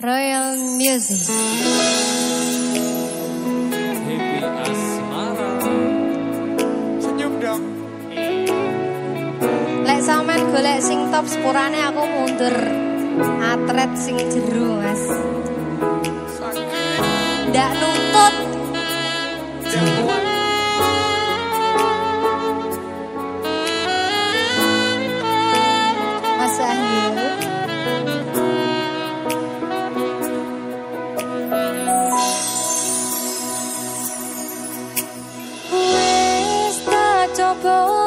Royal Music. Happy Asmara. Senyum dong. Lek sampean golek sing top sepurane aku mundur. Atret sing jeru, Mas. Ndak nuntut. 고